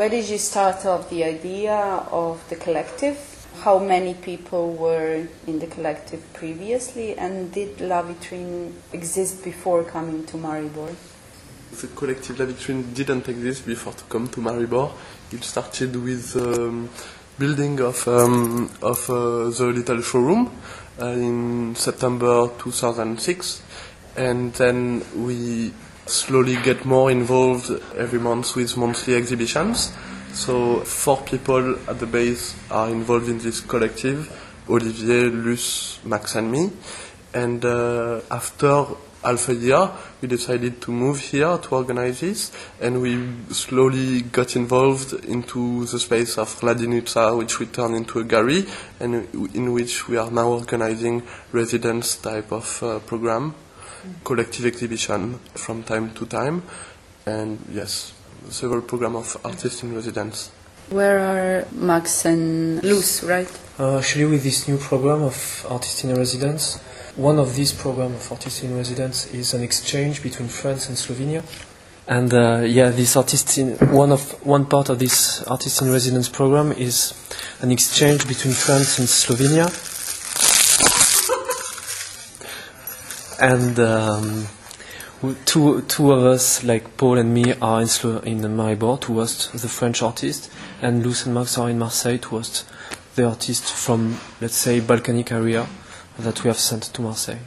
Where did you start off the idea of the collective? How many people were in the collective previously? And did La Vitrine exist before coming to Maribor? The collective La Vitrine didn't exist before to come to Maribor. It started with um, building of, um, of uh, the little showroom uh, in September 2006. And then we slowly get more involved every month with monthly exhibitions. So four people at the base are involved in this collective, Olivier, Luce, Max and me. And uh, after half a year, we decided to move here to organize this, and we slowly got involved into the space of Hladilnica, which we turned into a gallery, and in which we are now organizing residence type of uh, program, collective exhibition from time to time, and yes, several program of artists in residence. Where are Max and Luce, right? Uh, actually, with this new program of artists in residence, one of these programs of artists in residence is an exchange between France and Slovenia. And uh, yeah, this artist in one of one part of this artist in residence program is an exchange between France and Slovenia. And um, two two of us, like Paul and me, are in in Maribor to host the French artist, and Luce and Max are in Marseille to host the artist from, let's say, Balkanic area that we have sent to Marseille.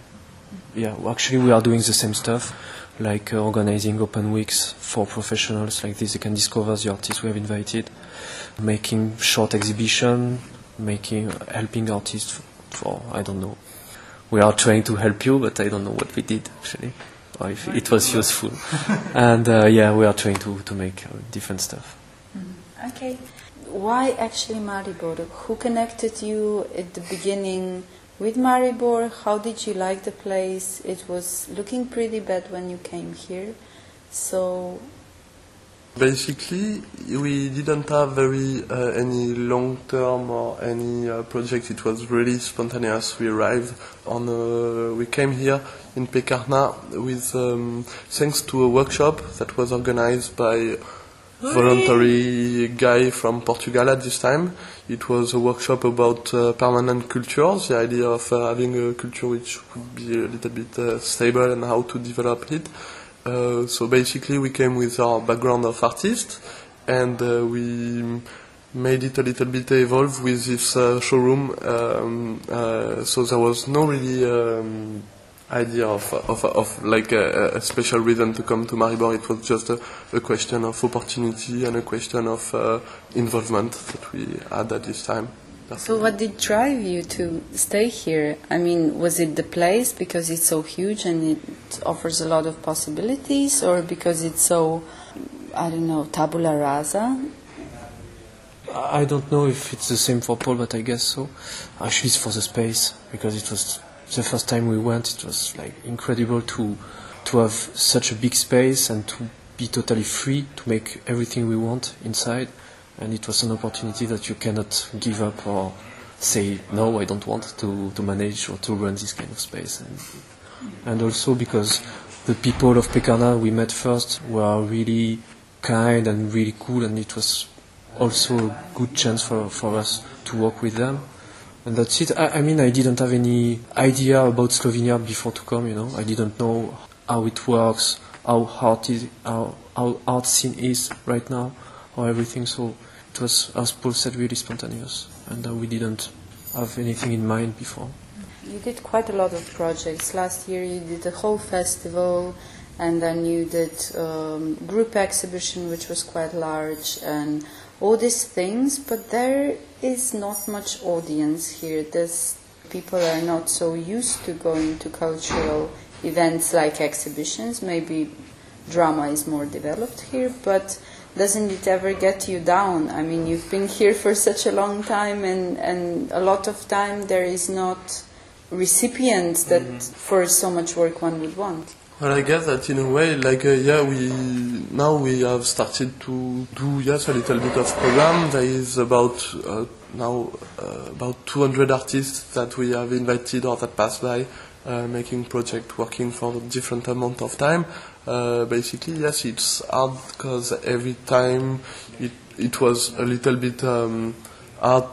Yeah, actually, we are doing the same stuff, like uh, organizing open weeks for professionals like this. They can discover the artists we have invited, making short exhibition, making helping artists for I don't know. We are trying to help you, but I don't know what we did actually, or if it was useful. and uh, yeah, we are trying to to make uh, different stuff. Okay. Why actually Maribor? Who connected you at the beginning with Maribor? How did you like the place? It was looking pretty bad when you came here. So, Basically, we didn't have very uh, any long term or any uh, project. It was really spontaneous. We arrived on. A, we came here in Pekarna with um, thanks to a workshop that was organized by voluntary guy from Portugal at this time. It was a workshop about uh, permanent cultures, the idea of uh, having a culture which would be a little bit uh, stable and how to develop it. Uh, so basically, we came with our background of artists, and uh, we made it a little bit evolve with this uh, showroom. Um, uh, so there was no really um, idea of, of, of like a, a special reason to come to Maribor. It was just a, a question of opportunity and a question of uh, involvement that we had at this time. So what did drive you to stay here? I mean, was it the place because it's so huge and it offers a lot of possibilities, or because it's so, I don't know, tabula rasa? I don't know if it's the same for Paul, but I guess so. Actually, it's for the space because it was the first time we went. It was like incredible to to have such a big space and to be totally free to make everything we want inside. And it was an opportunity that you cannot give up or say no, I don't want to to manage or to run this kind of space. And and also because the people of Pekarna we met first were really kind and really cool, and it was also a good chance for, for us to work with them. And that's it. I, I mean, I didn't have any idea about Slovenia before to come, you know. I didn't know how it works, how hard, is, how, how art scene is right now, or everything. So it was, as Paul said, really spontaneous. And uh, we didn't have anything in mind before. You did quite a lot of projects. Last year you did a whole festival, and then you did um, group exhibition, which was quite large, and all these things. But there is not much audience here. This people are not so used to going to cultural events like exhibitions. Maybe drama is more developed here, but doesn't it ever get you down? I mean, you've been here for such a long time, and, and a lot of time there is not recipients that for so much work one would want. Well, I guess that in a way, like, uh, yeah, we now we have started to do yes a little bit of program. There is about uh, now uh, about 200 artists that we have invited or that pass by, uh, making project, working for a different amount of time. Uh, basically, yes, it's hard because every time it, it was a little bit um, hard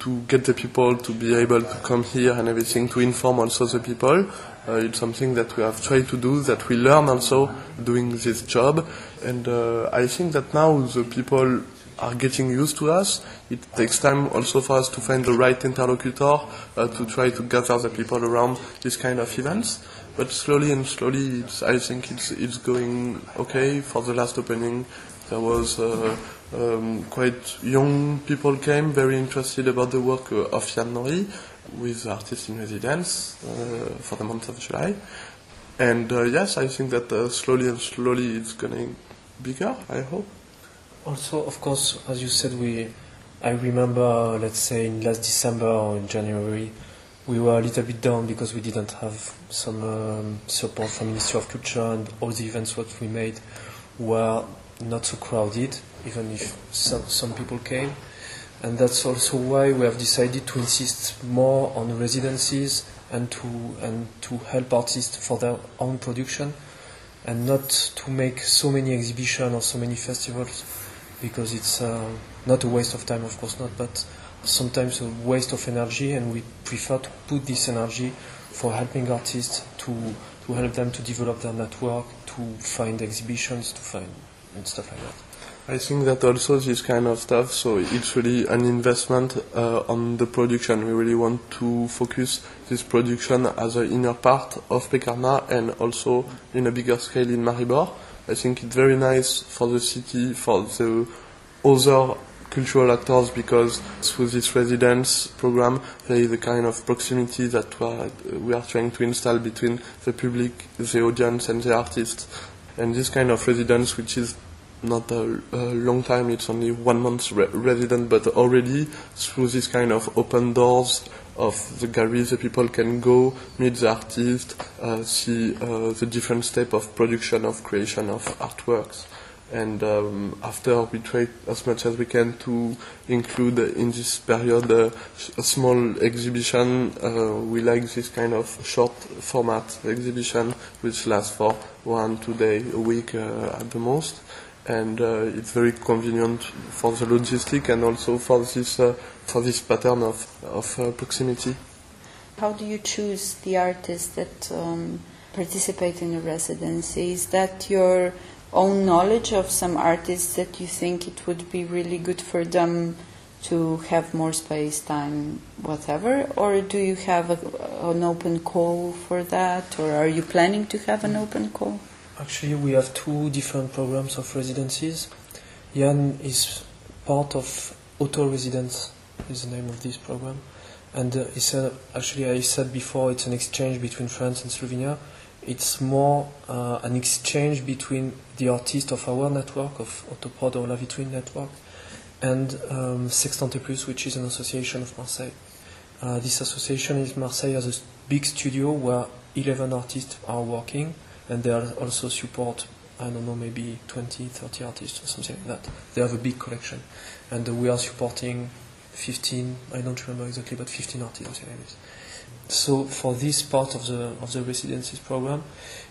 to get the people to be able to come here and everything to inform also the people. Uh, it's something that we have tried to do, that we learn also doing this job. And uh, I think that now the people are getting used to us. It takes time also for us to find the right interlocutor uh, to try to gather the people around this kind of events. But slowly and slowly, I think it's, it's going okay. For the last opening, there was uh, um, quite young people came, very interested about the work of Jan Nori with artists in residence uh, for the month of July. And uh, yes, I think that uh, slowly and slowly it's getting bigger, I hope. Also, of course, as you said, we. I remember, let's say, in last December or in January, we were a little bit down because we didn't have some um, support from Ministry of Culture, and all the events what we made were not so crowded, even if some, some people came. And that's also why we have decided to insist more on residencies and to and to help artists for their own production, and not to make so many exhibitions or so many festivals because it's uh, not a waste of time, of course not, but sometimes a waste of energy, and we prefer to put this energy for helping artists to to help them to develop their network, to find exhibitions, to find and stuff like that. I think that also this kind of stuff, so it's really an investment uh, on the production. We really want to focus this production as an inner part of Pekarna and also in a bigger scale in Maribor. I think it's very nice for the city, for the other cultural actors, because through this residence program, there is a kind of proximity that we are, trying to install between the public, the audience, and the artists. And this kind of residence, which is not a, a long time, it's only one month re- resident, but already through this kind of open doors of the gallery, the people can go meet the artist, uh, see uh, the different step of production, of creation of artworks. And um, after we try as much as we can to include in this period uh, a small exhibition, uh, we like this kind of short format exhibition which lasts for one, two days a week uh, at the most and uh, it's very convenient for the logistic and also for this uh, for this pattern of of uh, proximity. How do you choose the artists that um, participate in the residency? Is that your own knowledge of some artists that you think it would be really good for them to have more space, time, whatever? Or do you have a, an open call for that? Or are you planning to have an open call? Actually, we have two different programs of residencies. Jan is part of Auto Residence, is the name of this program. And uh, said, actually, I said before, it's an exchange between France and Slovenia. It's more uh, an exchange between the artists of our network, of Autoprod or La Vitrine network, and um, Sextant et Plus, which is an association of Marseille. Uh, this association is Marseille has a big studio where 11 artists are working and they are also support I don't know maybe 20 30 artists or something like that. They have a big collection. And uh, we are supporting 15 I don't remember exactly but 15 artists something like this so for this part of the of the residencies program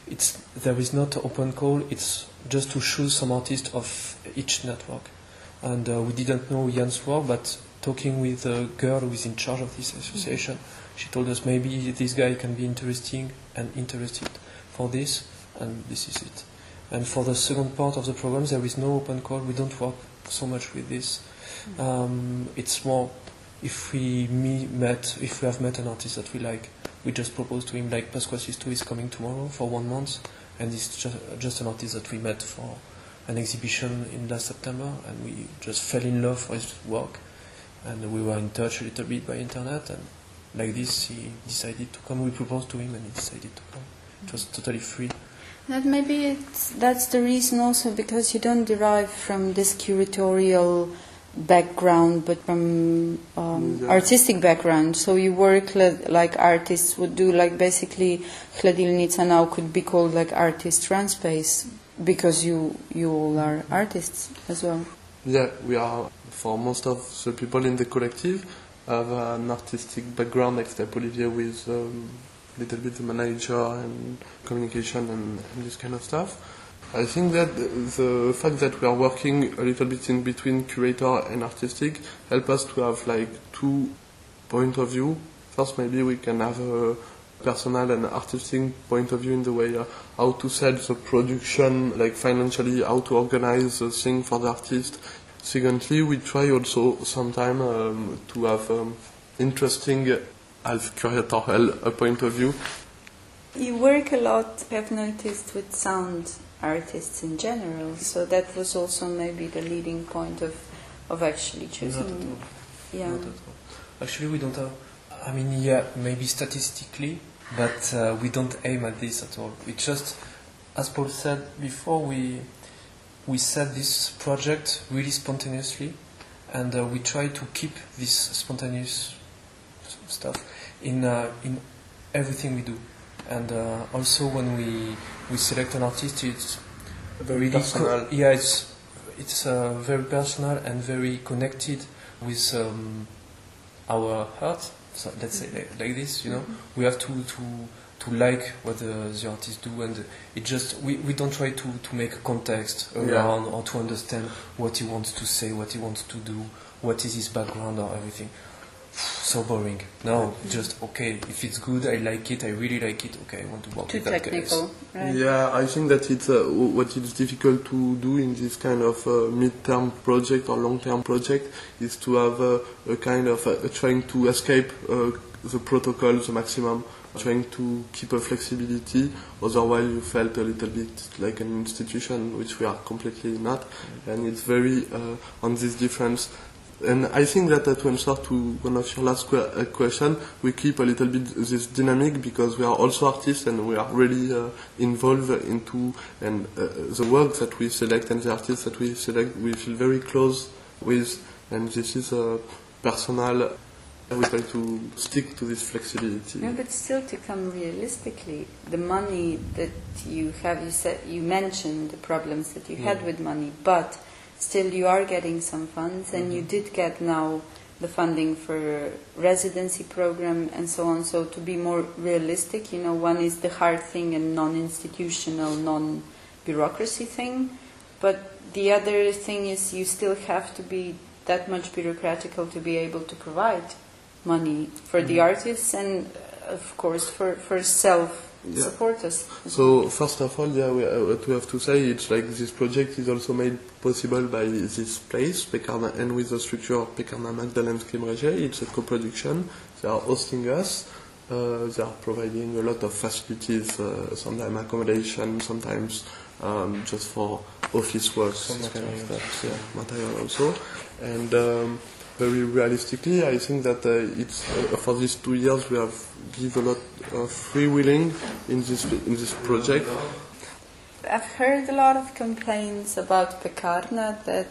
it's there is not open call it's just to choose some artists of each network and uh, we didn't know Jan's work but talking with the girl who is in charge of this association she told us maybe this guy can be interesting and interested for this, and this is it. And for the second part of the program, there is no open call. We don't work so much with this. Um, it's more if we me met, if we have met an artist that we like, we just propose to him like Pasqua Sisto is coming tomorrow for one month, and it's just, just an artist that we met for an exhibition in last September, and we just fell in love for his work, and we were in touch a little bit by internet, and like this he decided to come. We proposed to him, and he decided to come. It was totally free. That maybe that's the reason also because you don't derive from this curatorial background, but from um, artistic background. So you work li- like artists would do. Like basically, Hladilnica now could be called like artist run space because you you all are artists as well. Yeah, we are for most of the people in the collective have an artistic background, except Olivier with um, little bit the manager and communication and, and this kind of stuff. I think that the fact that we are working a little bit in between curator and artistic help us to have like two point of view. First, maybe we can have a personal and artistic point of view in the way uh, how to sell the production, like financially, how to organize the thing for the artist. Secondly, we try also sometime um, to have um, interesting half curatorial uh, point of view. You work a lot, I've noticed, with sound artists in general, so that was also maybe the leading point of, of actually choosing. Not at all. Yeah. Not at all. Actually, we don't have. I mean, yeah, maybe statistically, but uh, we don't aim at this at all. We just, as Paul said before, we we set this project really spontaneously, and uh, we try to keep this spontaneous stuff in uh, in everything we do. And uh, also when we we select an artist, it's Very personal. yeah, it's it's uh, very personal and very connected with um, our heart. So let's say like, like this, you know, we have to to to like what the, the artists do, and it just we, we don't try to to make a context Yeah. around or to understand what he wants to say, what he wants to do, what is his background or everything. So boring. No, just okay. If it's good, I like it. I really like it. Okay, I want to work Too with that guy. technical, right? Yeah, I think that it's uh, w- what is difficult to do in this kind of uh, mid-term project or long-term project is to have uh, a kind of uh, trying to escape uh, the protocol the maximum, trying to keep a flexibility. Otherwise, you felt a little bit like an institution, which we are completely not, and it's very uh, on this difference. And I think that uh, to answer to one of your last que- uh, question, we keep a little bit this dynamic because we are also artists and we are really uh, involved into and uh, the work that we select and the artists that we select, we feel very close with, and this is a personal. We try to stick to this flexibility. Yeah, but still, to come realistically, the money that you have, you said, you mentioned the problems that you had with money, but still, you are getting some funds, and you mm-hmm. did get now the funding for residency program and so on. So to be more realistic, you know, one is the hard thing and non-institutional, non-bureaucracy thing, but the other thing is you still have to be that much bureaucratical to be able to provide money for the mm-hmm. artists and of course for, for self supporters. So first of all, yeah, we, uh, what we have to say it's like this project is also made possible by this place, Pekarna, and with the structure of Pekarna Magdalenske mreže. It's a co-production. They are hosting us. Uh, they are providing a lot of facilities, uh, sometimes accommodation, sometimes um, just for office work, Some this kind of stuff, yeah, material also. And um, very realistically, I think that uh, it's uh, for these two years we have give a lot of free willing in this in this project. I've heard a lot of complaints about Pekarna that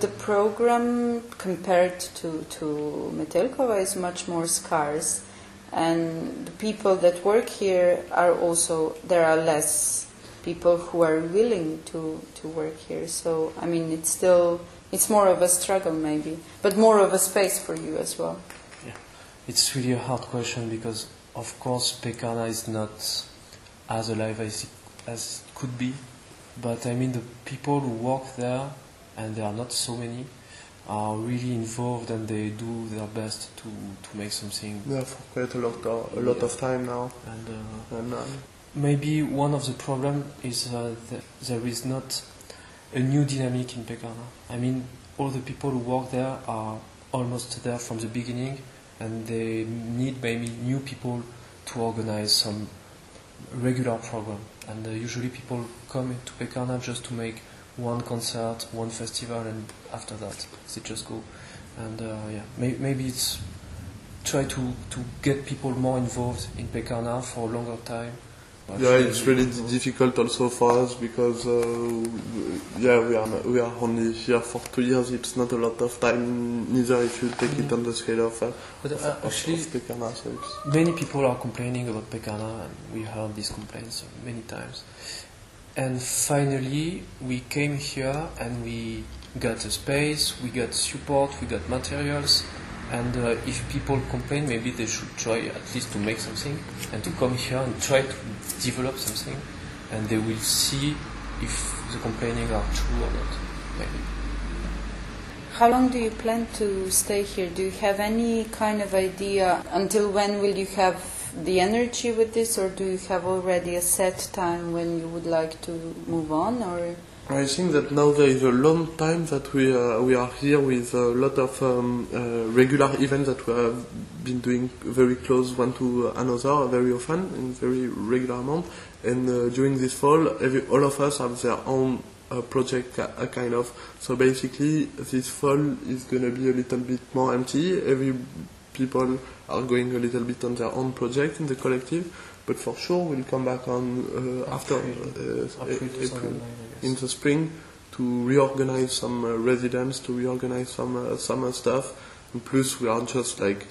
the program compared to, to Metelkova is much more scarce and the people that work here are also there are less people who are willing to, to work here so I mean it's still it's more of a struggle maybe but more of a space for you as well Yeah. It's really a hard question because, of course, Pekarna is not as alive as it, as it could be. But I mean, the people who work there, and there are not so many, are really involved and they do their best to, to make something. Yeah, for quite a lot of, a lot of time now. And uh, And, uh, maybe one of the problems is uh, that there is not a new dynamic in Pekarna. I mean, all the people who work there are almost there from the beginning, and they need maybe new people to organize some regular program. And uh, usually people come to Pekarna just to make one concert, one festival, and after that they just go. And uh, yeah, may- maybe it's try to, to get people more involved in Pekarna for a longer time. Yeah, it's really d- difficult also for us because uh, yeah, we are we are only here for two years. It's not a lot of time, neither if you take it on the scale of, uh, But uh, of, actually, of Pekarna, so many people are complaining about Pekarna, and we heard these complaints many times. And finally, we came here and we got a space, we got support, we got materials. And uh, if people complain, maybe they should try at least to make something and to come here and try to develop something. And they will see if the complaining are true or not. Maybe. How long do you plan to stay here? Do you have any kind of idea until when will you have the energy with this, or do you have already a set time when you would like to move on, or? I think that now there is a long time that we uh, we are here with a lot of um, uh, regular events that we have been doing very close one to another very often in very regular amount. And uh, during this fall, every, all of us have their own uh, project, uh, kind of. So basically, this fall is going to be a little bit more empty. Every people are going a little bit on their own project in the collective. But for sure, we'll come back on uh, after uh, April April 2009, I guess. in the spring to reorganize some uh, residents, to reorganize some uh, summer stuff. And plus, we are just like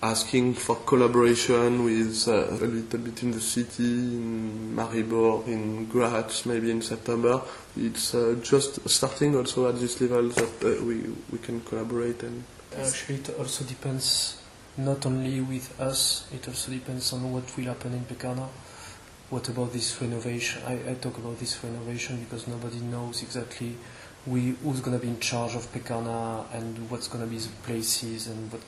asking for collaboration with uh, a little bit in the city, in Maribor, in Graz, maybe in September. It's uh, just starting also at this level that uh, we we can collaborate and. Actually, it also depends not only with us, it also depends on what will happen in Pekarna. What about this renovation? I, I talk about this renovation because nobody knows exactly we, who's going to be in charge of Pekarna and what's going to be the places and what